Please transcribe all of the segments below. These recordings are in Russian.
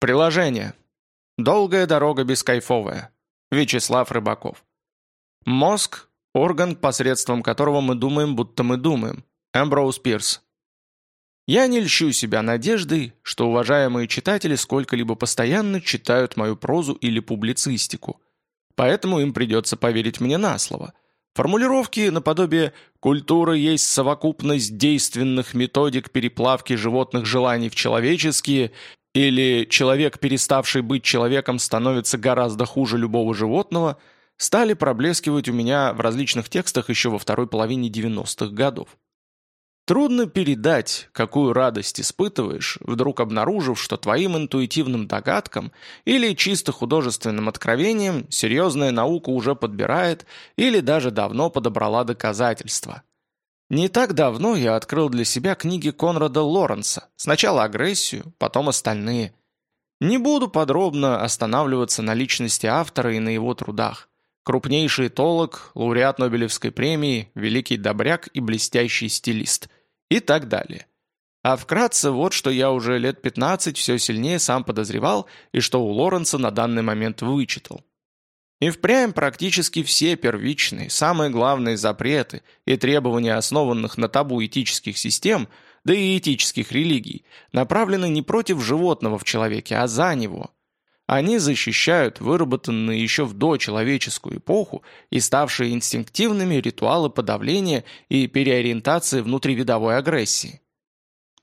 Приложение. Долгая дорога бескайфовая. Вячеслав Рыбаков. Мозг – орган, посредством которого мы думаем, будто мы думаем. Эмброуз Пирс. Я не льщу себя надеждой, что уважаемые читатели сколько-либо постоянно читают мою прозу или публицистику. Поэтому им придется поверить мне на слово. Формулировки наподобие «культура есть совокупность действенных методик переплавки животных желаний в человеческие» или «человек, переставший быть человеком, становится гораздо хуже любого животного» стали проблескивать у меня в различных текстах еще во второй половине 90-х годов. Трудно передать, какую радость испытываешь, вдруг обнаружив, что твоим интуитивным догадкам или чисто художественным откровением серьезная наука уже подбирает или даже давно подобрала доказательства. Не так давно я открыл для себя книги Конрада Лоренса, сначала агрессию, потом остальные. Не буду подробно останавливаться на личности автора и на его трудах. Крупнейший толок, лауреат Нобелевской премии, великий добряк и блестящий стилист – и так далее. А вкратце вот что я уже лет 15 все сильнее сам подозревал и что у Лоренса на данный момент вычитал. И впрямь практически все первичные, самые главные запреты и требования основанных на табу этических систем, да и этических религий, направлены не против животного в человеке, а за него. Они защищают выработанные еще в дочеловеческую эпоху и ставшие инстинктивными ритуалы подавления и переориентации внутривидовой агрессии.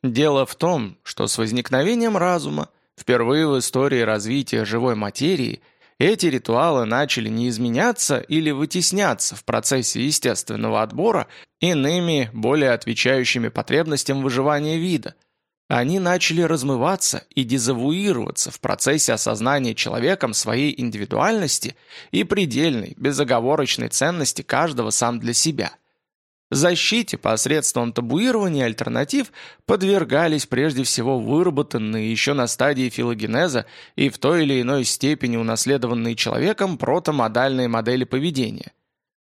Дело в том, что с возникновением разума, впервые в истории развития живой материи, эти ритуалы начали не изменяться или вытесняться в процессе естественного отбора иными, более отвечающими потребностям выживания вида – они начали размываться и дезавуироваться в процессе осознания человеком своей индивидуальности и предельной, безоговорочной ценности каждого сам для себя. Защите посредством табуирования альтернатив подвергались прежде всего выработанные еще на стадии филогенеза и в той или иной степени унаследованные человеком протомодальные модели поведения.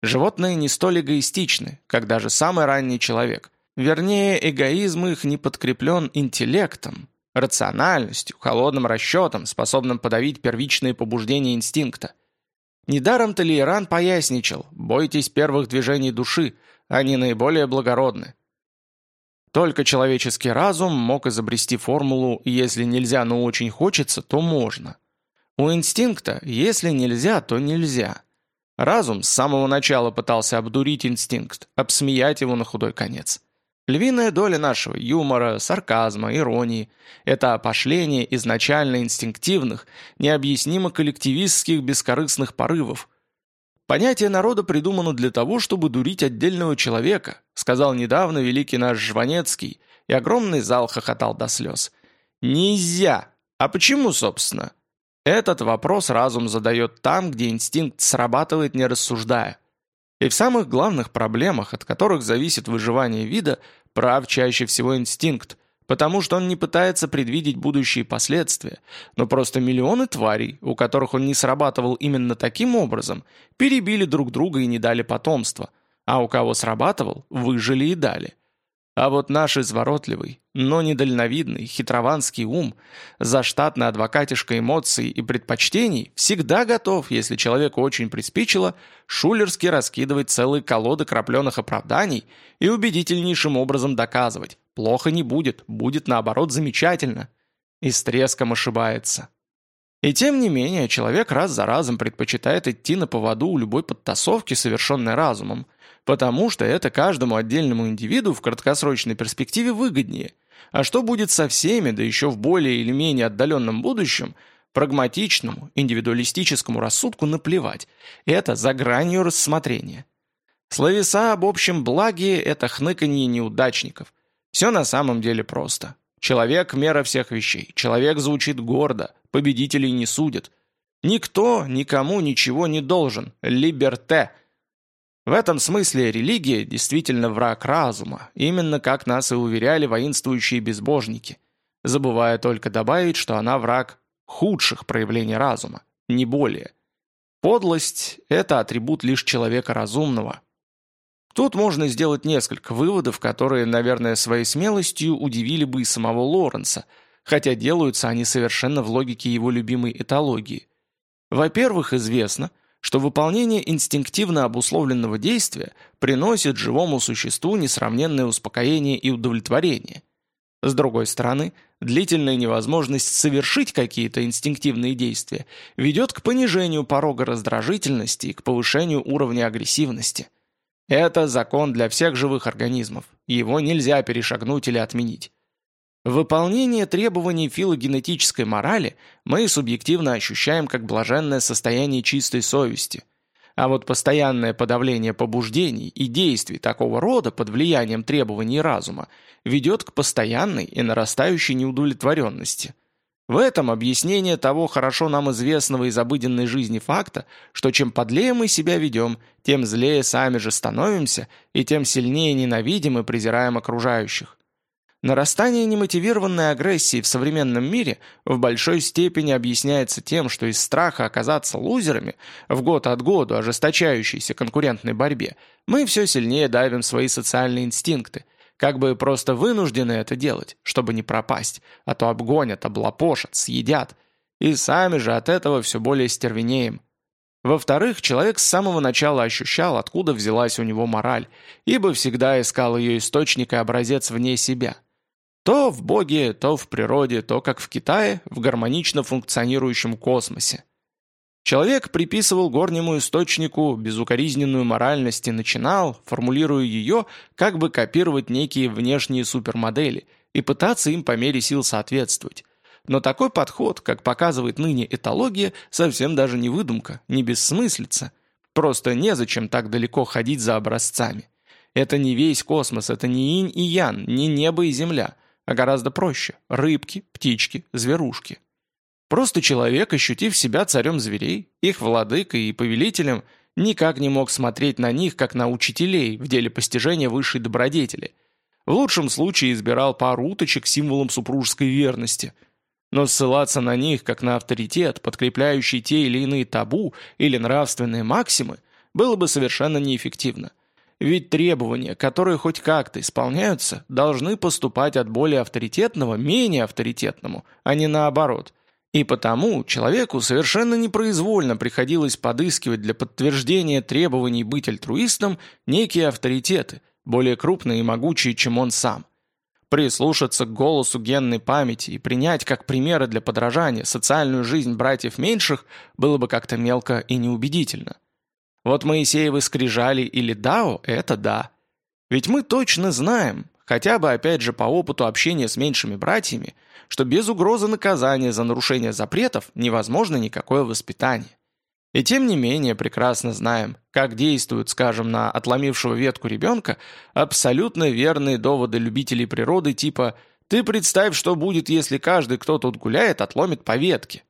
Животные не столь эгоистичны, как даже самый ранний человек – Вернее, эгоизм их не подкреплен интеллектом, рациональностью, холодным расчетом, способным подавить первичные побуждения инстинкта. Недаром Толейран поясничал «бойтесь первых движений души, они наиболее благородны». Только человеческий разум мог изобрести формулу «если нельзя, но очень хочется, то можно». У инстинкта «если нельзя, то нельзя». Разум с самого начала пытался обдурить инстинкт, обсмеять его на худой конец. Львиная доля нашего юмора, сарказма, иронии – это опошление изначально инстинктивных, необъяснимо коллективистских бескорыстных порывов. Понятие народа придумано для того, чтобы дурить отдельного человека, сказал недавно великий наш Жванецкий, и огромный зал хохотал до слез. Нельзя! А почему, собственно? Этот вопрос разум задает там, где инстинкт срабатывает, не рассуждая. И в самых главных проблемах, от которых зависит выживание вида – Прав чаще всего инстинкт, потому что он не пытается предвидеть будущие последствия, но просто миллионы тварей, у которых он не срабатывал именно таким образом, перебили друг друга и не дали потомства, а у кого срабатывал, выжили и дали. А вот наш изворотливый, но недальновидный, хитрованский ум, заштатный адвокатишка эмоций и предпочтений, всегда готов, если человеку очень приспичило, шулерски раскидывать целые колоды крапленых оправданий и убедительнейшим образом доказывать, плохо не будет, будет наоборот замечательно. И с треском ошибается. И тем не менее, человек раз за разом предпочитает идти на поводу у любой подтасовки, совершенной разумом – потому что это каждому отдельному индивиду в краткосрочной перспективе выгоднее. А что будет со всеми, да еще в более или менее отдаленном будущем, прагматичному, индивидуалистическому рассудку наплевать. Это за гранью рассмотрения. Словеса об общем благе – это хныканье неудачников. Все на самом деле просто. Человек – мера всех вещей. Человек звучит гордо, победителей не судят. Никто никому ничего не должен. Либерте – в этом смысле религия действительно враг разума, именно как нас и уверяли воинствующие безбожники, забывая только добавить, что она враг худших проявлений разума, не более. Подлость – это атрибут лишь человека разумного. Тут можно сделать несколько выводов, которые, наверное, своей смелостью удивили бы и самого Лоренса, хотя делаются они совершенно в логике его любимой этологии. Во-первых, известно, что выполнение инстинктивно обусловленного действия приносит живому существу несравненное успокоение и удовлетворение. С другой стороны, длительная невозможность совершить какие-то инстинктивные действия ведет к понижению порога раздражительности и к повышению уровня агрессивности. Это закон для всех живых организмов, его нельзя перешагнуть или отменить. Выполнение требований филогенетической морали мы субъективно ощущаем как блаженное состояние чистой совести. А вот постоянное подавление побуждений и действий такого рода под влиянием требований разума ведет к постоянной и нарастающей неудовлетворенности. В этом объяснение того хорошо нам известного из обыденной жизни факта, что чем подлее мы себя ведем, тем злее сами же становимся и тем сильнее ненавидим и презираем окружающих. Нарастание немотивированной агрессии в современном мире в большой степени объясняется тем, что из страха оказаться лузерами в год от года ожесточающейся конкурентной борьбе мы все сильнее давим свои социальные инстинкты, как бы просто вынуждены это делать, чтобы не пропасть, а то обгонят, облапошат, съедят, и сами же от этого все более стервенеем. Во-вторых, человек с самого начала ощущал, откуда взялась у него мораль, ибо всегда искал ее источник и образец вне себя – то в Боге, то в природе, то, как в Китае, в гармонично функционирующем космосе. Человек приписывал горнему источнику безукоризненную моральность и начинал, формулируя ее, как бы копировать некие внешние супермодели и пытаться им по мере сил соответствовать. Но такой подход, как показывает ныне этология, совсем даже не выдумка, не бессмыслица. Просто незачем так далеко ходить за образцами. Это не весь космос, это не инь и ян, не небо и земля – а гораздо проще – рыбки, птички, зверушки. Просто человек, ощутив себя царем зверей, их владыкой и повелителем, никак не мог смотреть на них, как на учителей в деле постижения высшей добродетели. В лучшем случае избирал пару уточек символом супружеской верности. Но ссылаться на них, как на авторитет, подкрепляющий те или иные табу или нравственные максимы, было бы совершенно неэффективно. Ведь требования, которые хоть как-то исполняются, должны поступать от более авторитетного менее авторитетному, а не наоборот. И потому человеку совершенно непроизвольно приходилось подыскивать для подтверждения требований быть альтруистом некие авторитеты, более крупные и могучие, чем он сам. Прислушаться к голосу генной памяти и принять как примеры для подражания социальную жизнь братьев меньших было бы как-то мелко и неубедительно. Вот Моисеевы скрижали или Дао – это да. Ведь мы точно знаем, хотя бы опять же по опыту общения с меньшими братьями, что без угрозы наказания за нарушение запретов невозможно никакое воспитание. И тем не менее прекрасно знаем, как действуют, скажем, на отломившего ветку ребенка абсолютно верные доводы любителей природы типа «ты представь, что будет, если каждый, кто тут гуляет, отломит по ветке».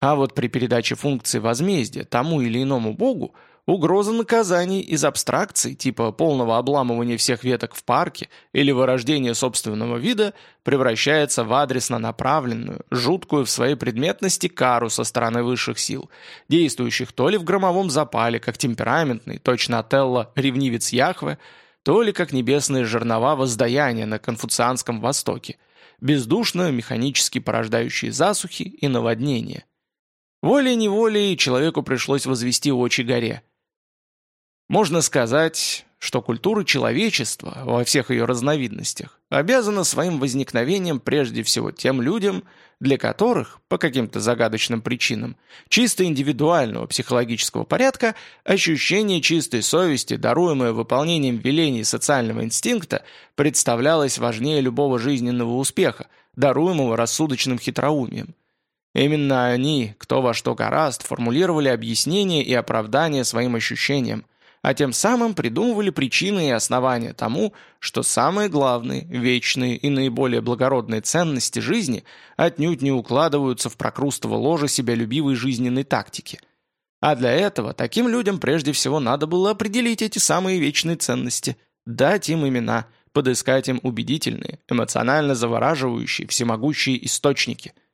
А вот при передаче функции возмездия тому или иному богу угроза наказаний из абстракций, типа полного обламывания всех веток в парке или вырождения собственного вида, превращается в адресно направленную, жуткую в своей предметности кару со стороны высших сил, действующих то ли в громовом запале, как темпераментный, точно Отелло, ревнивец Яхве, то ли как небесные жернова воздаяния на конфуцианском Востоке, бездушно механически порождающие засухи и наводнения. Волей-неволей человеку пришлось возвести очи горе. Можно сказать, что культура человечества во всех ее разновидностях обязана своим возникновением прежде всего тем людям, для которых, по каким-то загадочным причинам, чисто индивидуального психологического порядка, ощущение чистой совести, даруемое выполнением велений социального инстинкта, представлялось важнее любого жизненного успеха, даруемого рассудочным хитроумием. Именно они, кто во что гораст, формулировали объяснения и оправдания своим ощущениям, а тем самым придумывали причины и основания тому, что самые главные, вечные и наиболее благородные ценности жизни отнюдь не укладываются в прокрустово ложе себялюбивой жизненной тактики. А для этого таким людям прежде всего надо было определить эти самые вечные ценности, дать им имена, подыскать им убедительные, эмоционально завораживающие, всемогущие источники –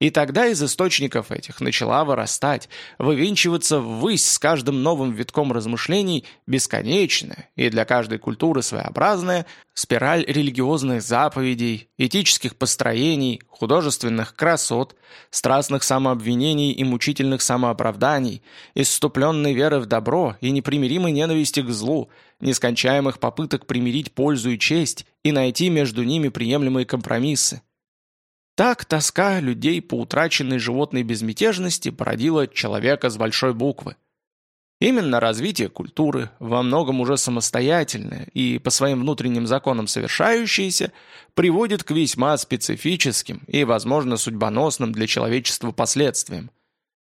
И тогда из источников этих начала вырастать, вывинчиваться ввысь с каждым новым витком размышлений бесконечная и для каждой культуры своеобразная спираль религиозных заповедей, этических построений, художественных красот, страстных самообвинений и мучительных самооправданий, исступленной веры в добро и непримиримой ненависти к злу, нескончаемых попыток примирить пользу и честь и найти между ними приемлемые компромиссы. Так тоска людей по утраченной животной безмятежности породила человека с большой буквы. Именно развитие культуры, во многом уже самостоятельное и по своим внутренним законам совершающееся, приводит к весьма специфическим и, возможно, судьбоносным для человечества последствиям.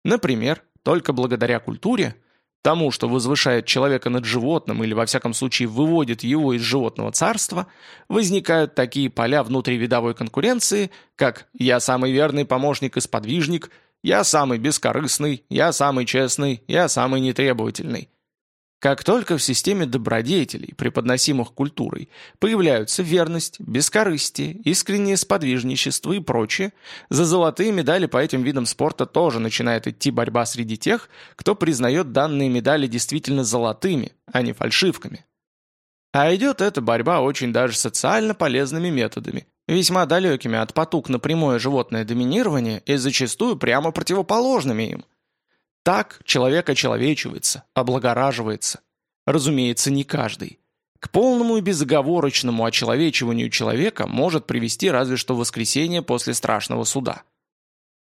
Например, только благодаря культуре тому, что возвышает человека над животным или во всяком случае выводит его из животного царства, возникают такие поля внутривидовой конкуренции, как «я самый верный помощник и сподвижник», «я самый бескорыстный», «я самый честный», «я самый нетребовательный». Как только в системе добродетелей, преподносимых культурой, появляются верность, бескорыстие, искреннее сподвижничество и прочее, за золотые медали по этим видам спорта тоже начинает идти борьба среди тех, кто признает данные медали действительно золотыми, а не фальшивками. А идет эта борьба очень даже социально полезными методами, весьма далекими от потуг на прямое животное доминирование и зачастую прямо противоположными им – так человек очеловечивается, облагораживается. Разумеется, не каждый. К полному и безоговорочному очеловечиванию человека может привести разве что воскресенье после страшного суда.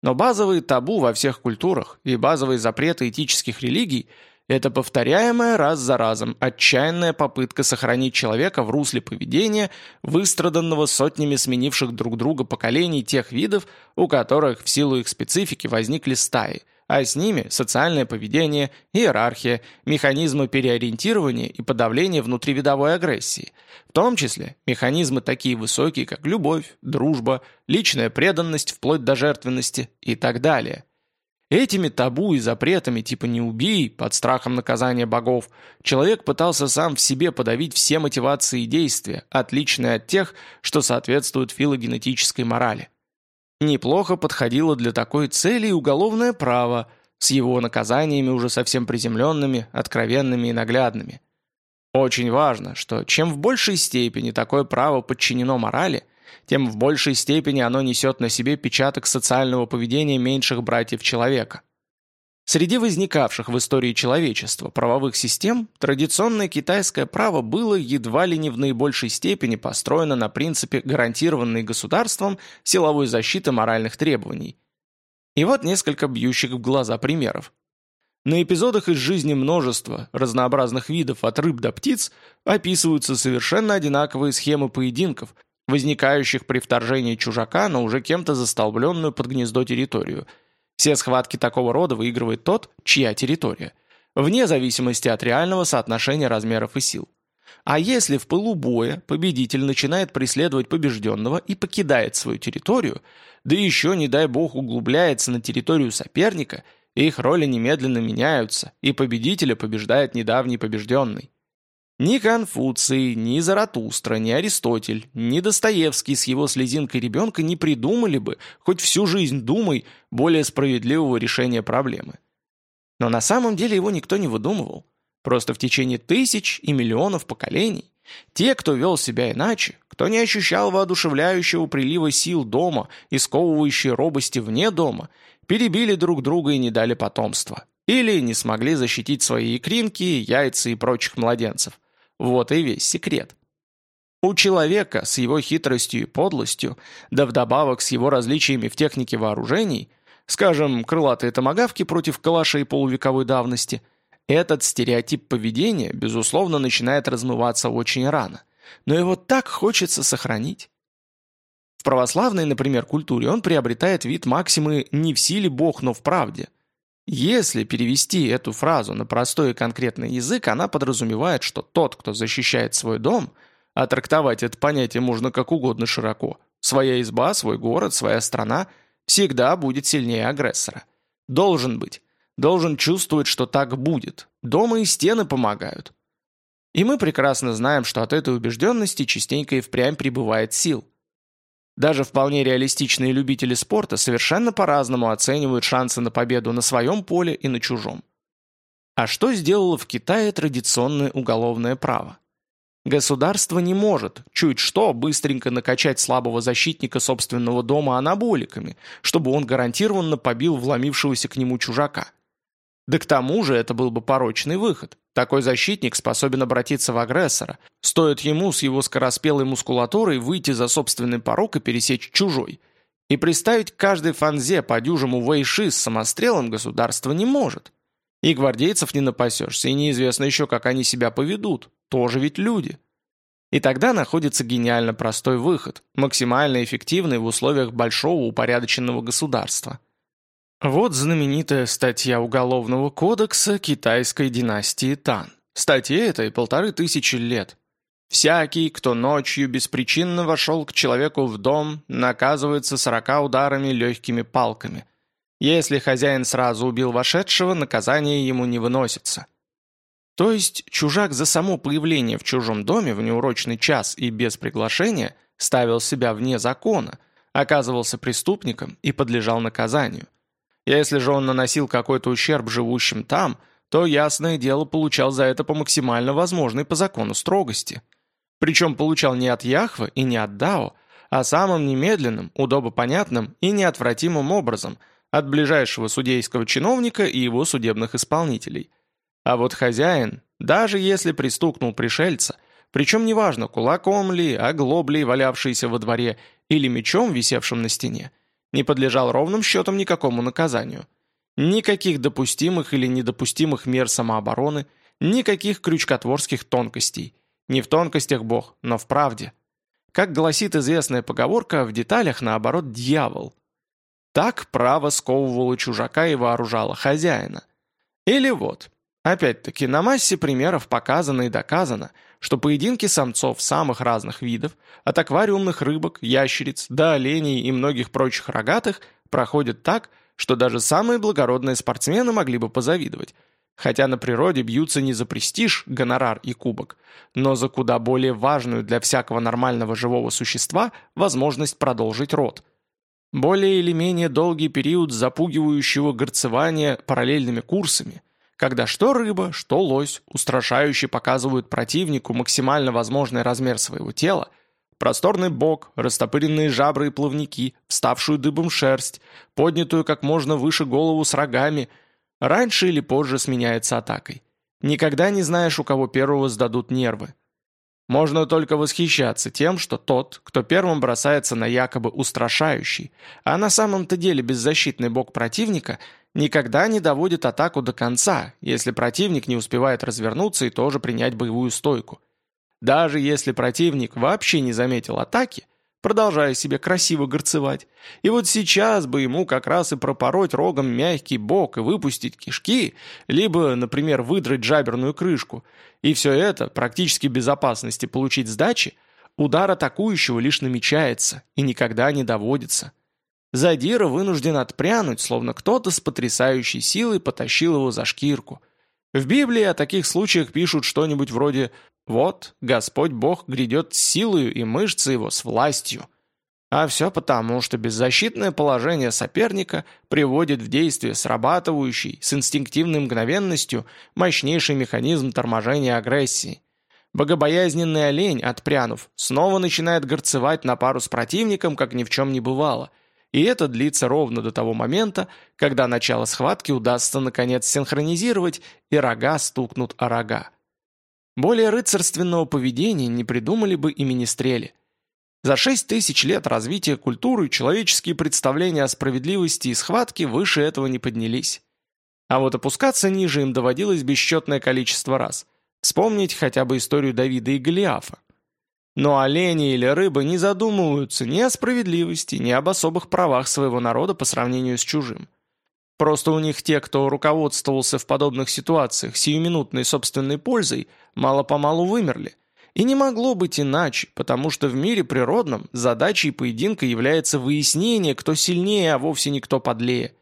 Но базовые табу во всех культурах и базовые запреты этических религий – это повторяемая раз за разом отчаянная попытка сохранить человека в русле поведения, выстраданного сотнями сменивших друг друга поколений тех видов, у которых в силу их специфики возникли стаи – а с ними социальное поведение, иерархия, механизмы переориентирования и подавления внутривидовой агрессии, в том числе механизмы такие высокие, как любовь, дружба, личная преданность вплоть до жертвенности и так далее. Этими табу и запретами типа «не убий» под страхом наказания богов человек пытался сам в себе подавить все мотивации и действия, отличные от тех, что соответствуют филогенетической морали. Неплохо подходило для такой цели и уголовное право, с его наказаниями уже совсем приземленными, откровенными и наглядными. Очень важно, что чем в большей степени такое право подчинено морали, тем в большей степени оно несет на себе печаток социального поведения меньших братьев человека. Среди возникавших в истории человечества правовых систем традиционное китайское право было едва ли не в наибольшей степени построено на принципе гарантированной государством силовой защиты моральных требований. И вот несколько бьющих в глаза примеров. На эпизодах из жизни множества разнообразных видов от рыб до птиц описываются совершенно одинаковые схемы поединков, возникающих при вторжении чужака на уже кем-то застолбленную под гнездо территорию – все схватки такого рода выигрывает тот, чья территория, вне зависимости от реального соотношения размеров и сил. А если в пылу боя победитель начинает преследовать побежденного и покидает свою территорию, да еще, не дай бог, углубляется на территорию соперника, их роли немедленно меняются, и победителя побеждает недавний побежденный. Ни Конфуций, ни Заратустра, ни Аристотель, ни Достоевский с его слезинкой ребенка не придумали бы, хоть всю жизнь думай, более справедливого решения проблемы. Но на самом деле его никто не выдумывал. Просто в течение тысяч и миллионов поколений те, кто вел себя иначе, кто не ощущал воодушевляющего прилива сил дома и сковывающей робости вне дома, перебили друг друга и не дали потомства. Или не смогли защитить свои икринки, яйца и прочих младенцев. Вот и весь секрет. У человека с его хитростью и подлостью, да вдобавок с его различиями в технике вооружений, скажем, крылатые томагавки против калашей полувековой давности, этот стереотип поведения, безусловно, начинает размываться очень рано. Но его так хочется сохранить. В православной, например, культуре он приобретает вид максимы «не в силе Бог, но в правде», если перевести эту фразу на простой и конкретный язык, она подразумевает, что тот, кто защищает свой дом, а трактовать это понятие можно как угодно широко, своя изба, свой город, своя страна, всегда будет сильнее агрессора. Должен быть. Должен чувствовать, что так будет. Дома и стены помогают. И мы прекрасно знаем, что от этой убежденности частенько и впрямь прибывает сил. Даже вполне реалистичные любители спорта совершенно по-разному оценивают шансы на победу на своем поле и на чужом. А что сделало в Китае традиционное уголовное право? Государство не может, чуть что, быстренько накачать слабого защитника собственного дома анаболиками, чтобы он гарантированно побил вломившегося к нему чужака. Да к тому же это был бы порочный выход. Такой защитник способен обратиться в агрессора. Стоит ему с его скороспелой мускулатурой выйти за собственный порог и пересечь чужой. И приставить каждой фанзе по дюжему вейши с самострелом государство не может. И гвардейцев не напасешься, и неизвестно еще, как они себя поведут. Тоже ведь люди. И тогда находится гениально простой выход, максимально эффективный в условиях большого упорядоченного государства. Вот знаменитая статья Уголовного кодекса китайской династии Тан. Статье этой полторы тысячи лет. Всякий, кто ночью беспричинно вошел к человеку в дом, наказывается сорока ударами легкими палками. Если хозяин сразу убил вошедшего, наказание ему не выносится. То есть чужак за само появление в чужом доме в неурочный час и без приглашения ставил себя вне закона, оказывался преступником и подлежал наказанию. Если же он наносил какой-то ущерб живущим там, то, ясное дело, получал за это по максимально возможной по закону строгости. Причем получал не от Яхвы и не от Дао, а самым немедленным, удобопонятным и неотвратимым образом от ближайшего судейского чиновника и его судебных исполнителей. А вот хозяин, даже если пристукнул пришельца, причем неважно, кулаком ли, оглоблей, валявшийся во дворе, или мечом, висевшим на стене, не подлежал ровным счетом никакому наказанию. Никаких допустимых или недопустимых мер самообороны, никаких крючкотворских тонкостей. Не в тонкостях Бог, но в правде. Как гласит известная поговорка, в деталях, наоборот, дьявол. Так право сковывало чужака и вооружало хозяина. Или вот, опять-таки, на массе примеров показано и доказано – что поединки самцов самых разных видов, от аквариумных рыбок, ящериц до оленей и многих прочих рогатых, проходят так, что даже самые благородные спортсмены могли бы позавидовать. Хотя на природе бьются не за престиж, гонорар и кубок, но за куда более важную для всякого нормального живого существа возможность продолжить род. Более или менее долгий период запугивающего горцевания параллельными курсами, когда что рыба, что лось устрашающе показывают противнику максимально возможный размер своего тела, просторный бок, растопыренные жабры и плавники, вставшую дыбом шерсть, поднятую как можно выше голову с рогами, раньше или позже сменяется атакой. Никогда не знаешь, у кого первого сдадут нервы. Можно только восхищаться тем, что тот, кто первым бросается на якобы устрашающий, а на самом-то деле беззащитный бок противника, никогда не доводит атаку до конца, если противник не успевает развернуться и тоже принять боевую стойку. Даже если противник вообще не заметил атаки, продолжая себе красиво горцевать, и вот сейчас бы ему как раз и пропороть рогом мягкий бок и выпустить кишки, либо, например, выдрать жаберную крышку, и все это, практически безопасности получить сдачи, удар атакующего лишь намечается и никогда не доводится. Задира вынужден отпрянуть, словно кто-то с потрясающей силой потащил его за шкирку. В Библии о таких случаях пишут что-нибудь вроде «Вот, Господь Бог грядет с силою и мышцы его с властью». А все потому, что беззащитное положение соперника приводит в действие срабатывающий с инстинктивной мгновенностью мощнейший механизм торможения агрессии. Богобоязненный олень, отпрянув, снова начинает горцевать на пару с противником, как ни в чем не бывало – и это длится ровно до того момента, когда начало схватки удастся наконец синхронизировать, и рога стукнут о рога. Более рыцарственного поведения не придумали бы и министрели. За шесть тысяч лет развития культуры человеческие представления о справедливости и схватке выше этого не поднялись. А вот опускаться ниже им доводилось бесчетное количество раз. Вспомнить хотя бы историю Давида и Голиафа. Но олени или рыбы не задумываются ни о справедливости, ни об особых правах своего народа по сравнению с чужим. Просто у них те, кто руководствовался в подобных ситуациях сиюминутной собственной пользой, мало-помалу вымерли. И не могло быть иначе, потому что в мире природном задачей поединка является выяснение, кто сильнее, а вовсе не кто подлее.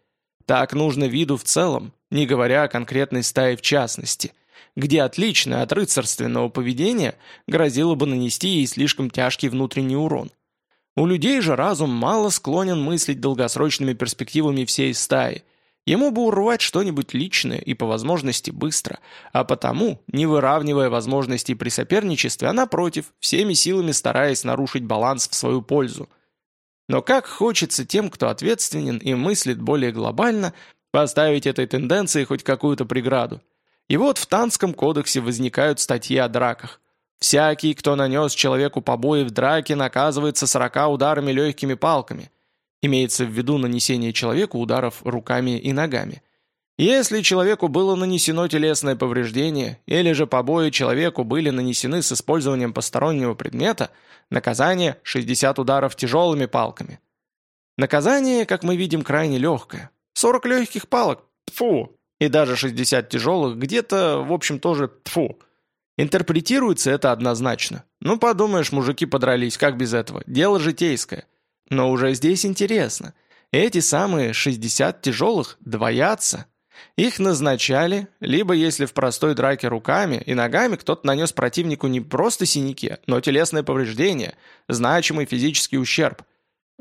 Так нужно виду в целом, не говоря о конкретной стае в частности – где отличное от рыцарственного поведения грозило бы нанести ей слишком тяжкий внутренний урон. У людей же разум мало склонен мыслить долгосрочными перспективами всей стаи. Ему бы урвать что-нибудь личное и по возможности быстро, а потому, не выравнивая возможностей при соперничестве, а напротив, всеми силами стараясь нарушить баланс в свою пользу. Но как хочется тем, кто ответственен и мыслит более глобально, поставить этой тенденции хоть какую-то преграду. И вот в Танском кодексе возникают статьи о драках. Всякий, кто нанес человеку побои в драке, наказывается сорока ударами легкими палками. Имеется в виду нанесение человеку ударов руками и ногами. Если человеку было нанесено телесное повреждение, или же побои человеку были нанесены с использованием постороннего предмета, наказание – 60 ударов тяжелыми палками. Наказание, как мы видим, крайне легкое. 40 легких палок – тфу, и даже 60 тяжелых где-то, в общем, тоже тфу. Интерпретируется это однозначно. Ну, подумаешь, мужики подрались, как без этого? Дело житейское. Но уже здесь интересно. Эти самые 60 тяжелых двоятся. Их назначали, либо если в простой драке руками и ногами кто-то нанес противнику не просто синяки, но телесное повреждение, значимый физический ущерб.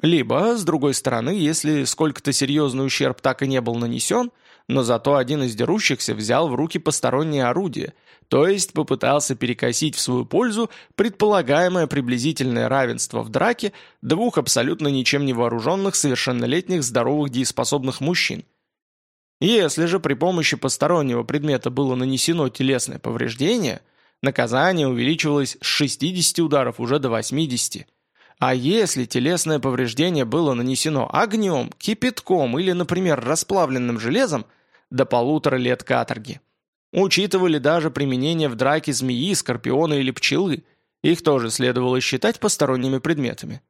Либо, с другой стороны, если сколько-то серьезный ущерб так и не был нанесен – но зато один из дерущихся взял в руки постороннее орудие, то есть попытался перекосить в свою пользу предполагаемое приблизительное равенство в драке двух абсолютно ничем не вооруженных совершеннолетних здоровых дееспособных мужчин. Если же при помощи постороннего предмета было нанесено телесное повреждение, наказание увеличивалось с 60 ударов уже до 80. А если телесное повреждение было нанесено огнем, кипятком или, например, расплавленным железом, до полутора лет каторги. Учитывали даже применение в драке змеи, скорпиона или пчелы. Их тоже следовало считать посторонними предметами.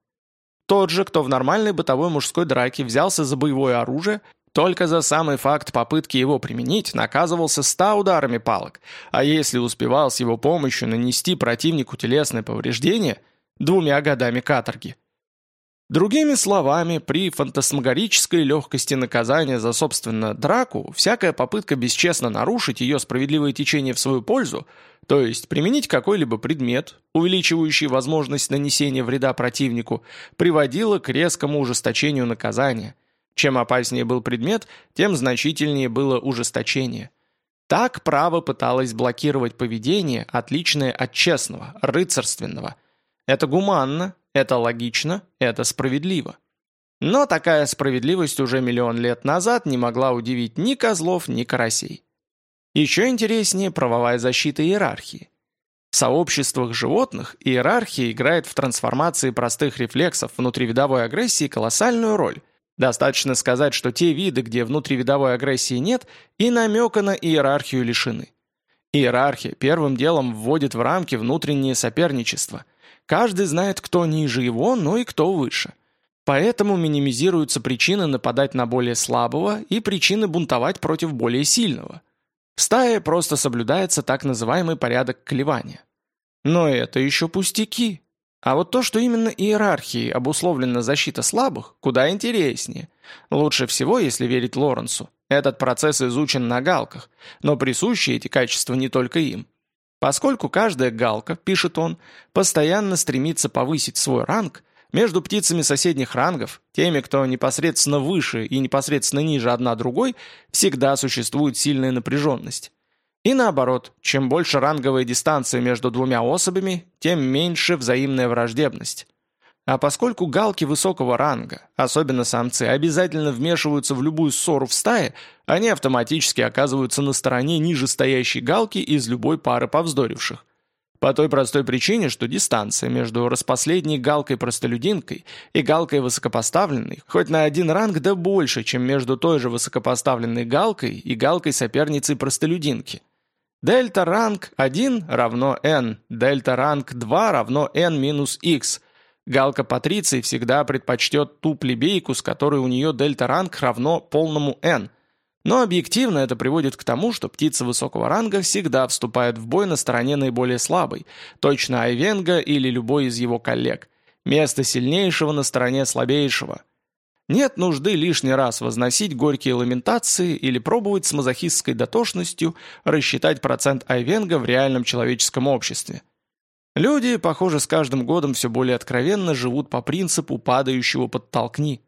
Тот же, кто в нормальной бытовой мужской драке взялся за боевое оружие, только за самый факт попытки его применить наказывался ста ударами палок, а если успевал с его помощью нанести противнику телесное повреждение – двумя годами каторги. Другими словами, при фантасмагорической легкости наказания за, собственно, драку, всякая попытка бесчестно нарушить ее справедливое течение в свою пользу, то есть применить какой-либо предмет, увеличивающий возможность нанесения вреда противнику, приводила к резкому ужесточению наказания. Чем опаснее был предмет, тем значительнее было ужесточение. Так право пыталось блокировать поведение, отличное от честного, рыцарственного – это гуманно, это логично, это справедливо. Но такая справедливость уже миллион лет назад не могла удивить ни козлов, ни карасей. Еще интереснее правовая защита иерархии. В сообществах животных иерархия играет в трансформации простых рефлексов внутривидовой агрессии колоссальную роль. Достаточно сказать, что те виды, где внутривидовой агрессии нет, и намека на иерархию лишены. Иерархия первым делом вводит в рамки внутреннее соперничество – Каждый знает, кто ниже его, но и кто выше. Поэтому минимизируются причины нападать на более слабого и причины бунтовать против более сильного. В стае просто соблюдается так называемый порядок клевания. Но это еще пустяки. А вот то, что именно иерархией обусловлена защита слабых, куда интереснее. Лучше всего, если верить Лоренсу, этот процесс изучен на галках, но присущи эти качества не только им. Поскольку каждая галка, пишет он, постоянно стремится повысить свой ранг, между птицами соседних рангов, теми, кто непосредственно выше и непосредственно ниже одна другой, всегда существует сильная напряженность. И наоборот, чем больше ранговая дистанция между двумя особями, тем меньше взаимная враждебность. А поскольку галки высокого ранга, особенно самцы, обязательно вмешиваются в любую ссору в стае, они автоматически оказываются на стороне ниже стоящей галки из любой пары повздоривших. По той простой причине, что дистанция между распоследней галкой-простолюдинкой и галкой высокопоставленной хоть на один ранг да больше, чем между той же высокопоставленной галкой и галкой-соперницей простолюдинки. Дельта ранг 1 равно n, дельта ранг 2 равно n минус x – Галка Патриций всегда предпочтет ту плебейку, с которой у нее дельта-ранг равно полному n. Но объективно это приводит к тому, что птица высокого ранга всегда вступает в бой на стороне наиболее слабой, точно Айвенга или любой из его коллег. Место сильнейшего на стороне слабейшего. Нет нужды лишний раз возносить горькие ламентации или пробовать с мазохистской дотошностью рассчитать процент Айвенга в реальном человеческом обществе. Люди, похоже, с каждым годом все более откровенно живут по принципу падающего подтолкни.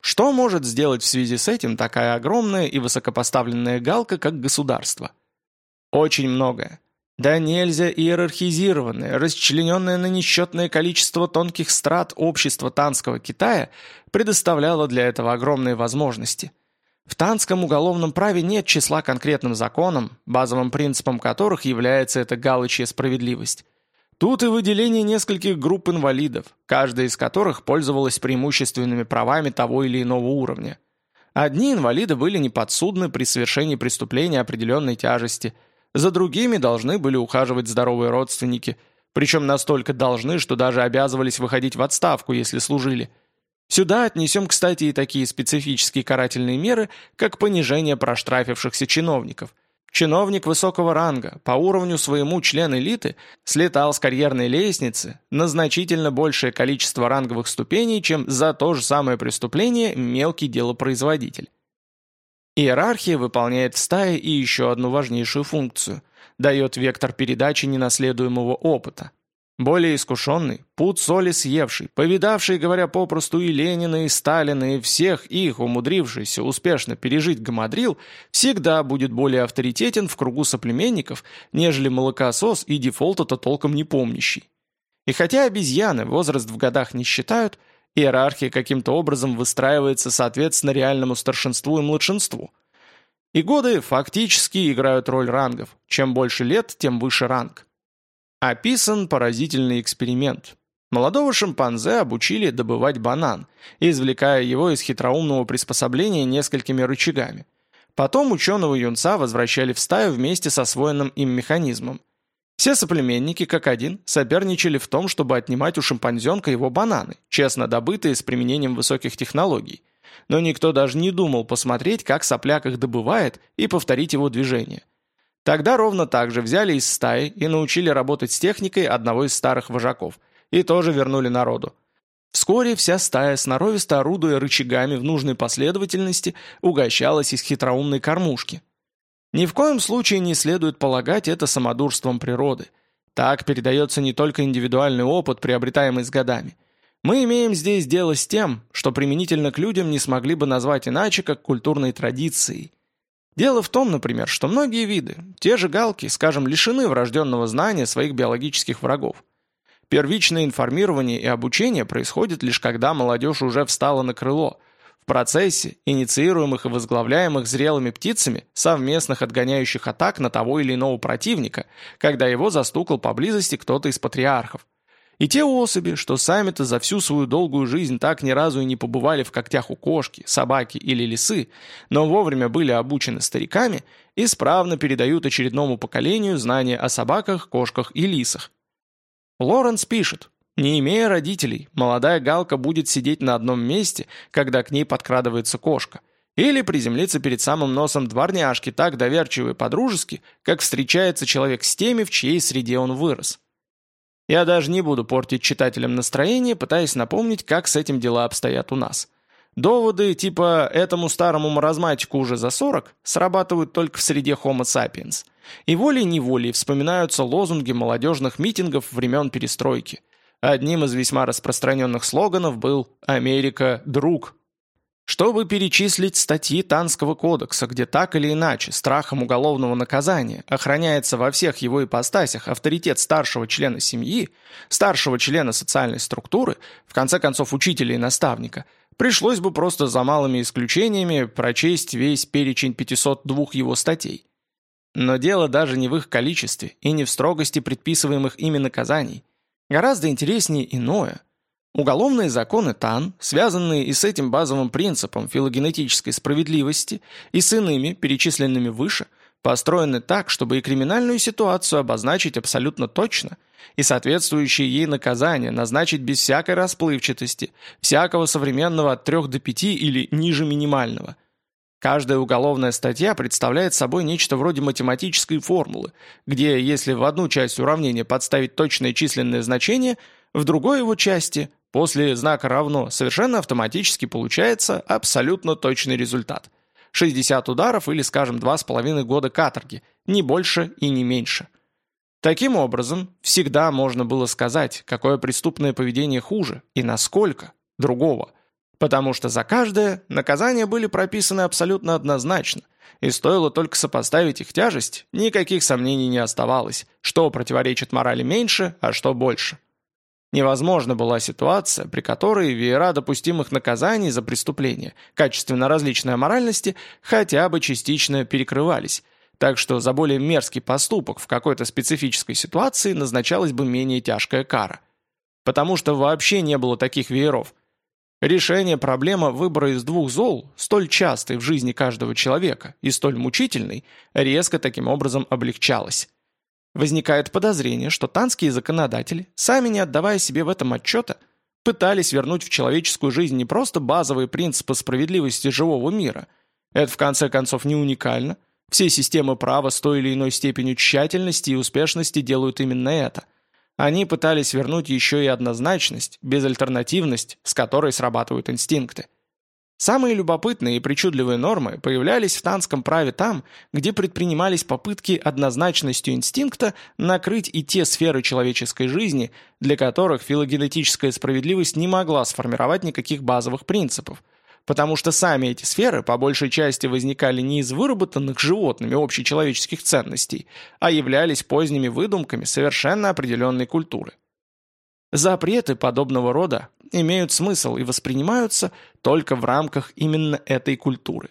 Что может сделать в связи с этим такая огромная и высокопоставленная галка, как государство? Очень многое. Да нельзя иерархизированное, расчлененное на несчетное количество тонких страт общества Танского Китая предоставляло для этого огромные возможности. В танском уголовном праве нет числа конкретным законам, базовым принципом которых является эта галочья справедливость. Тут и выделение нескольких групп инвалидов, каждая из которых пользовалась преимущественными правами того или иного уровня. Одни инвалиды были неподсудны при совершении преступления определенной тяжести, за другими должны были ухаживать здоровые родственники, причем настолько должны, что даже обязывались выходить в отставку, если служили. Сюда отнесем, кстати, и такие специфические карательные меры, как понижение проштрафившихся чиновников – Чиновник высокого ранга, по уровню своему член элиты, слетал с карьерной лестницы на значительно большее количество ранговых ступеней, чем за то же самое преступление мелкий делопроизводитель. Иерархия выполняет в стае и еще одну важнейшую функцию – дает вектор передачи ненаследуемого опыта. Более искушенный, пуд соли съевший, повидавший, говоря попросту, и Ленина, и Сталина, и всех их, умудрившийся успешно пережить гамадрил, всегда будет более авторитетен в кругу соплеменников, нежели молокосос и дефолта-то толком не помнящий. И хотя обезьяны возраст в годах не считают, иерархия каким-то образом выстраивается соответственно реальному старшинству и младшинству. И годы фактически играют роль рангов. Чем больше лет, тем выше ранг. Описан поразительный эксперимент. Молодого шимпанзе обучили добывать банан, извлекая его из хитроумного приспособления несколькими рычагами. Потом ученого юнца возвращали в стаю вместе с освоенным им механизмом. Все соплеменники, как один, соперничали в том, чтобы отнимать у шимпанзенка его бананы, честно добытые с применением высоких технологий. Но никто даже не думал посмотреть, как сопляк их добывает, и повторить его движение. Тогда ровно так же взяли из стаи и научили работать с техникой одного из старых вожаков, и тоже вернули народу. Вскоре вся стая, сноровисто орудуя рычагами в нужной последовательности, угощалась из хитроумной кормушки. Ни в коем случае не следует полагать это самодурством природы. Так передается не только индивидуальный опыт, приобретаемый с годами. Мы имеем здесь дело с тем, что применительно к людям не смогли бы назвать иначе, как культурной традицией – Дело в том, например, что многие виды, те же галки, скажем, лишены врожденного знания своих биологических врагов. Первичное информирование и обучение происходит лишь когда молодежь уже встала на крыло. В процессе, инициируемых и возглавляемых зрелыми птицами, совместных отгоняющих атак на того или иного противника, когда его застукал поблизости кто-то из патриархов. И те особи, что сами-то за всю свою долгую жизнь так ни разу и не побывали в когтях у кошки, собаки или лисы, но вовремя были обучены стариками, исправно передают очередному поколению знания о собаках, кошках и лисах. Лоренс пишет, не имея родителей, молодая галка будет сидеть на одном месте, когда к ней подкрадывается кошка, или приземлиться перед самым носом дворняжки так доверчиво и подружески, как встречается человек с теми, в чьей среде он вырос. Я даже не буду портить читателям настроение, пытаясь напомнить, как с этим дела обстоят у нас. Доводы типа «этому старому маразматику уже за 40» срабатывают только в среде Homo sapiens. И волей-неволей вспоминаются лозунги молодежных митингов времен перестройки. Одним из весьма распространенных слоганов был «Америка – друг, чтобы перечислить статьи Танского кодекса, где так или иначе, страхом уголовного наказания, охраняется во всех его ипостасях авторитет старшего члена семьи, старшего члена социальной структуры, в конце концов учителя и наставника, пришлось бы просто за малыми исключениями прочесть весь перечень 502 его статей. Но дело даже не в их количестве и не в строгости предписываемых ими наказаний. Гораздо интереснее иное – Уголовные законы ТАН, связанные и с этим базовым принципом филогенетической справедливости, и с иными, перечисленными выше, построены так, чтобы и криминальную ситуацию обозначить абсолютно точно, и соответствующие ей наказания назначить без всякой расплывчатости, всякого современного от 3 до 5 или ниже минимального. Каждая уголовная статья представляет собой нечто вроде математической формулы, где, если в одну часть уравнения подставить точное численное значение, в другой его части После знака «равно» совершенно автоматически получается абсолютно точный результат. 60 ударов или, скажем, 2,5 года каторги, не больше и не меньше. Таким образом, всегда можно было сказать, какое преступное поведение хуже и насколько другого, потому что за каждое наказания были прописаны абсолютно однозначно, и стоило только сопоставить их тяжесть, никаких сомнений не оставалось, что противоречит морали меньше, а что больше. Невозможна была ситуация, при которой веера допустимых наказаний за преступления, качественно различной моральности, хотя бы частично перекрывались, так что за более мерзкий поступок в какой-то специфической ситуации назначалась бы менее тяжкая кара. Потому что вообще не было таких вееров. Решение проблемы выбора из двух зол, столь частой в жизни каждого человека и столь мучительной, резко таким образом облегчалось. Возникает подозрение, что танские законодатели, сами не отдавая себе в этом отчета, пытались вернуть в человеческую жизнь не просто базовые принципы справедливости живого мира. Это в конце концов не уникально – все системы права с той или иной степенью тщательности и успешности делают именно это. Они пытались вернуть еще и однозначность, безальтернативность, с которой срабатывают инстинкты. Самые любопытные и причудливые нормы появлялись в танском праве там, где предпринимались попытки однозначностью инстинкта накрыть и те сферы человеческой жизни, для которых филогенетическая справедливость не могла сформировать никаких базовых принципов, потому что сами эти сферы по большей части возникали не из выработанных животными общечеловеческих ценностей, а являлись поздними выдумками совершенно определенной культуры. Запреты подобного рода имеют смысл и воспринимаются только в рамках именно этой культуры.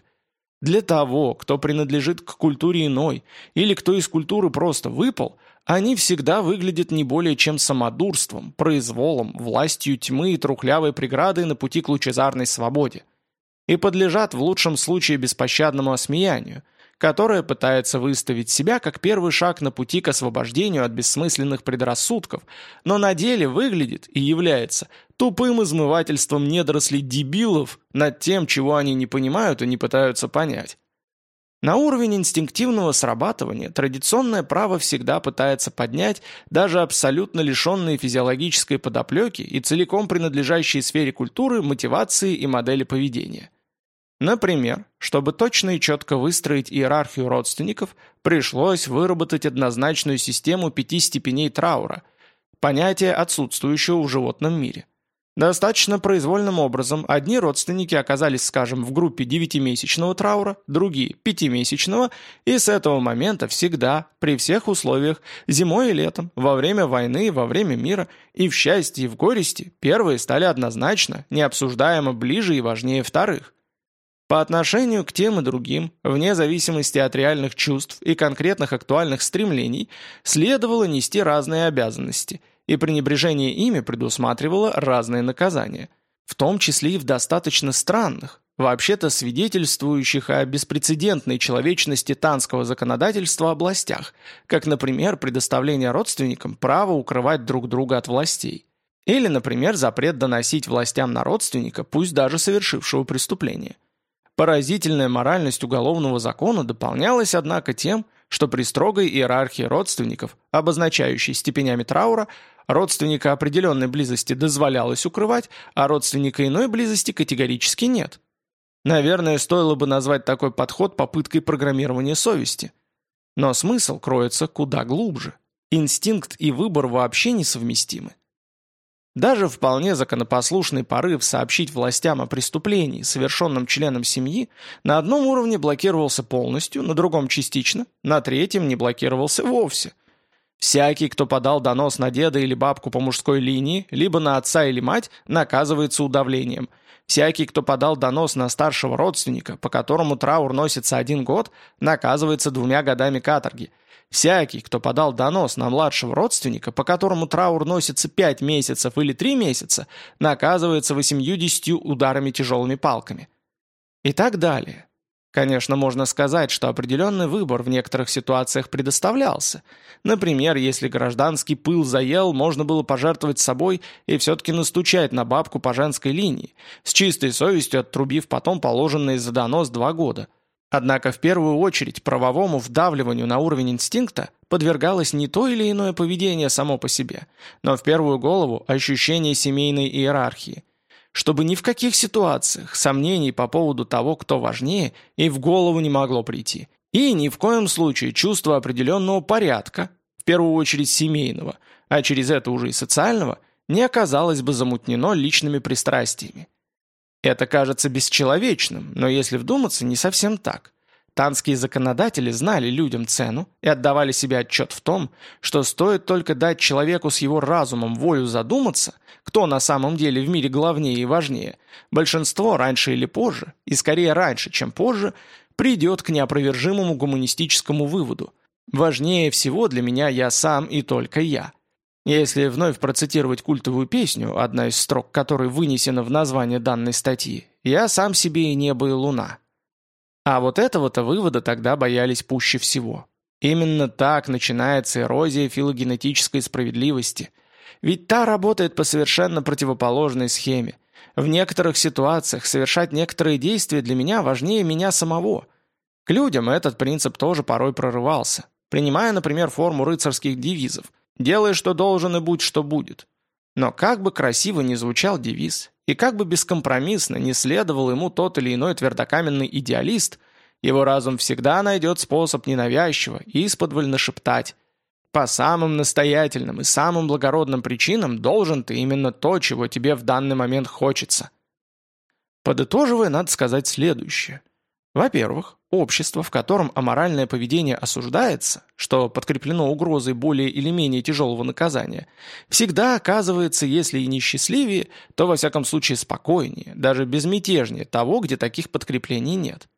Для того, кто принадлежит к культуре иной, или кто из культуры просто выпал, они всегда выглядят не более чем самодурством, произволом, властью тьмы и трухлявой преградой на пути к лучезарной свободе и подлежат в лучшем случае беспощадному осмеянию, которое пытается выставить себя как первый шаг на пути к освобождению от бессмысленных предрассудков, но на деле выглядит и является тупым измывательством недорослей дебилов над тем, чего они не понимают и не пытаются понять. На уровень инстинктивного срабатывания традиционное право всегда пытается поднять даже абсолютно лишенные физиологической подоплеки и целиком принадлежащие сфере культуры, мотивации и модели поведения. Например, чтобы точно и четко выстроить иерархию родственников, пришлось выработать однозначную систему пяти степеней траура, понятие отсутствующего в животном мире. Достаточно произвольным образом одни родственники оказались, скажем, в группе девятимесячного траура, другие – пятимесячного, и с этого момента всегда, при всех условиях, зимой и летом, во время войны во время мира, и в счастье, и в горести, первые стали однозначно, необсуждаемо ближе и важнее вторых. По отношению к тем и другим, вне зависимости от реальных чувств и конкретных актуальных стремлений, следовало нести разные обязанности – и пренебрежение ими предусматривало разные наказания, в том числе и в достаточно странных, вообще-то свидетельствующих о беспрецедентной человечности танского законодательства областях, как, например, предоставление родственникам права укрывать друг друга от властей. Или, например, запрет доносить властям на родственника, пусть даже совершившего преступление. Поразительная моральность уголовного закона дополнялась, однако, тем, что при строгой иерархии родственников, обозначающей степенями траура, Родственника определенной близости дозволялось укрывать, а родственника иной близости категорически нет. Наверное, стоило бы назвать такой подход попыткой программирования совести. Но смысл кроется куда глубже. Инстинкт и выбор вообще несовместимы. Даже вполне законопослушный порыв сообщить властям о преступлении, совершенном членом семьи, на одном уровне блокировался полностью, на другом частично, на третьем не блокировался вовсе. Всякий, кто подал донос на деда или бабку по мужской линии, либо на отца или мать, наказывается удавлением. Всякий, кто подал донос на старшего родственника, по которому траур носится один год, наказывается двумя годами каторги. Всякий, кто подал донос на младшего родственника, по которому траур носится пять месяцев или три месяца, наказывается восемью-десятью ударами тяжелыми палками. И так далее. Конечно, можно сказать, что определенный выбор в некоторых ситуациях предоставлялся. Например, если гражданский пыл заел, можно было пожертвовать собой и все-таки настучать на бабку по женской линии, с чистой совестью оттрубив потом положенные за донос два года. Однако в первую очередь правовому вдавливанию на уровень инстинкта подвергалось не то или иное поведение само по себе, но в первую голову ощущение семейной иерархии – чтобы ни в каких ситуациях сомнений по поводу того, кто важнее, и в голову не могло прийти. И ни в коем случае чувство определенного порядка, в первую очередь семейного, а через это уже и социального, не оказалось бы замутнено личными пристрастиями. Это кажется бесчеловечным, но если вдуматься, не совсем так. Танские законодатели знали людям цену и отдавали себе отчет в том, что стоит только дать человеку с его разумом волю задуматься, кто на самом деле в мире главнее и важнее, большинство раньше или позже, и скорее раньше, чем позже, придет к неопровержимому гуманистическому выводу. Важнее всего для меня я сам и только я. Если вновь процитировать культовую песню, одна из строк которой вынесена в название данной статьи, «Я сам себе и небо и луна». А вот этого-то вывода тогда боялись пуще всего. Именно так начинается эрозия филогенетической справедливости. Ведь та работает по совершенно противоположной схеме. В некоторых ситуациях совершать некоторые действия для меня важнее меня самого. К людям этот принцип тоже порой прорывался. Принимая, например, форму рыцарских девизов «Делай, что должен, и будь, что будет». Но как бы красиво ни звучал девиз, и как бы бескомпромиссно не следовал ему тот или иной твердокаменный идеалист, его разум всегда найдет способ ненавязчиво и исподволь шептать «По самым настоятельным и самым благородным причинам должен ты именно то, чего тебе в данный момент хочется». Подытоживая, надо сказать следующее. Во-первых, общество, в котором аморальное поведение осуждается, что подкреплено угрозой более или менее тяжелого наказания, всегда оказывается, если и не счастливее, то во всяком случае спокойнее, даже безмятежнее того, где таких подкреплений нет.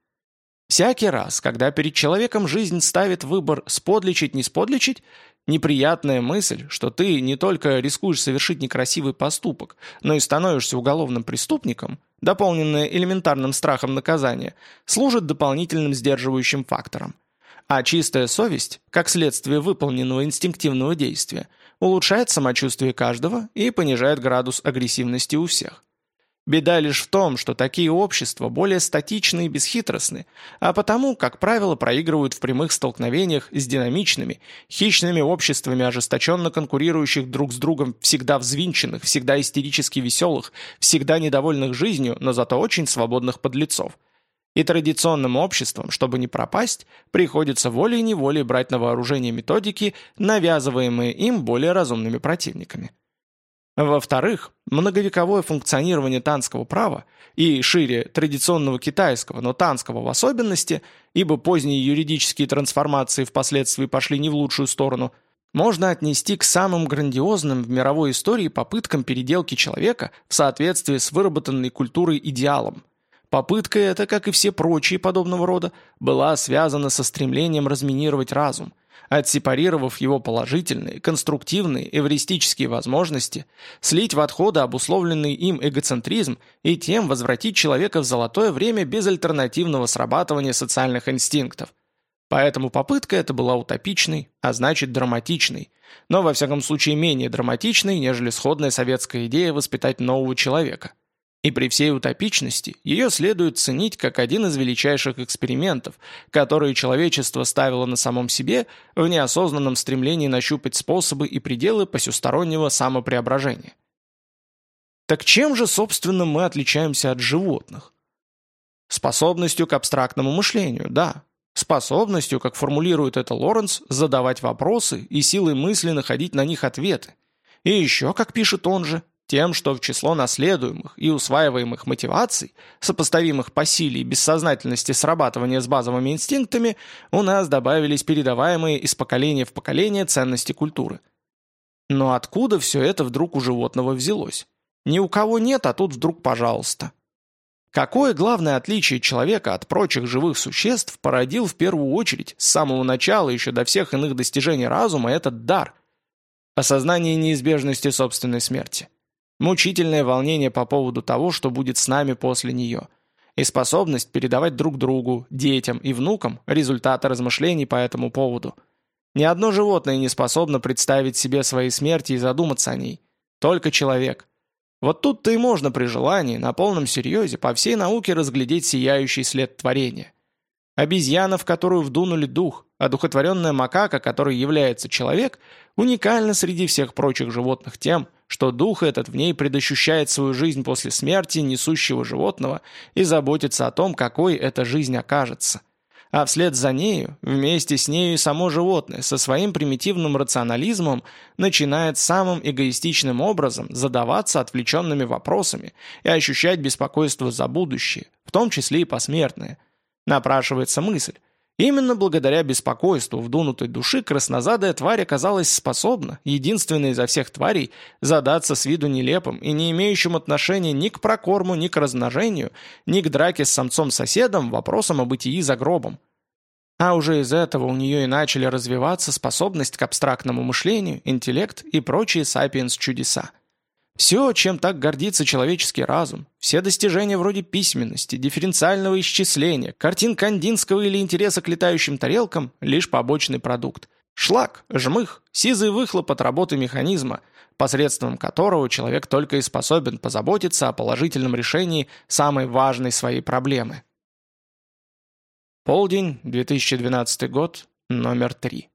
Всякий раз, когда перед человеком жизнь ставит выбор сподличить-не сподличить, неприятная мысль, что ты не только рискуешь совершить некрасивый поступок, но и становишься уголовным преступником – дополненное элементарным страхом наказания, служит дополнительным сдерживающим фактором. А чистая совесть, как следствие выполненного инстинктивного действия, улучшает самочувствие каждого и понижает градус агрессивности у всех. Беда лишь в том, что такие общества более статичны и бесхитростны, а потому, как правило, проигрывают в прямых столкновениях с динамичными, хищными обществами ожесточенно конкурирующих друг с другом всегда взвинченных, всегда истерически веселых, всегда недовольных жизнью, но зато очень свободных подлецов. И традиционным обществам, чтобы не пропасть, приходится волей-неволей брать на вооружение методики, навязываемые им более разумными противниками. Во-вторых, многовековое функционирование танского права и, шире, традиционного китайского, но танского в особенности, ибо поздние юридические трансформации впоследствии пошли не в лучшую сторону, можно отнести к самым грандиозным в мировой истории попыткам переделки человека в соответствии с выработанной культурой идеалом. Попытка эта, как и все прочие подобного рода, была связана со стремлением разминировать разум – отсепарировав его положительные, конструктивные, эвристические возможности, слить в отходы обусловленный им эгоцентризм и тем возвратить человека в золотое время без альтернативного срабатывания социальных инстинктов. Поэтому попытка эта была утопичной, а значит драматичной, но во всяком случае менее драматичной, нежели сходная советская идея воспитать нового человека – и при всей утопичности ее следует ценить как один из величайших экспериментов, которые человечество ставило на самом себе в неосознанном стремлении нащупать способы и пределы посюстороннего самопреображения. Так чем же, собственно, мы отличаемся от животных? Способностью к абстрактному мышлению, да. Способностью, как формулирует это Лоренс, задавать вопросы и силой мысли находить на них ответы. И еще, как пишет он же, тем, что в число наследуемых и усваиваемых мотиваций, сопоставимых по силе и бессознательности срабатывания с базовыми инстинктами, у нас добавились передаваемые из поколения в поколение ценности культуры. Но откуда все это вдруг у животного взялось? Ни у кого нет, а тут вдруг пожалуйста. Какое главное отличие человека от прочих живых существ породил в первую очередь, с самого начала еще до всех иных достижений разума, этот дар? Осознание неизбежности собственной смерти. Мучительное волнение по поводу того, что будет с нами после нее. И способность передавать друг другу, детям и внукам результаты размышлений по этому поводу. Ни одно животное не способно представить себе своей смерти и задуматься о ней. Только человек. Вот тут-то и можно при желании, на полном серьезе, по всей науке разглядеть сияющий след творения. Обезьяна, в которую вдунули дух, одухотворенная макака, которой является человек, уникальна среди всех прочих животных тем, что дух этот в ней предощущает свою жизнь после смерти несущего животного и заботится о том, какой эта жизнь окажется. а вслед за нею, вместе с нею и само животное, со своим примитивным рационализмом, начинает самым эгоистичным образом задаваться отвлеченными вопросами и ощущать беспокойство за будущее, в том числе и посмертное. Напрашивается мысль, Именно благодаря беспокойству вдунутой души краснозадая тварь оказалась способна, единственная изо всех тварей, задаться с виду нелепым и не имеющим отношения ни к прокорму, ни к размножению, ни к драке с самцом-соседом вопросом о бытии за гробом. А уже из этого у нее и начали развиваться способность к абстрактному мышлению, интеллект и прочие сапиенс-чудеса. Все, чем так гордится человеческий разум, все достижения вроде письменности, дифференциального исчисления, картин Кандинского или интереса к летающим тарелкам – лишь побочный продукт. Шлак, жмых, сизый выхлоп от работы механизма, посредством которого человек только и способен позаботиться о положительном решении самой важной своей проблемы. Полдень, 2012 год, номер 3.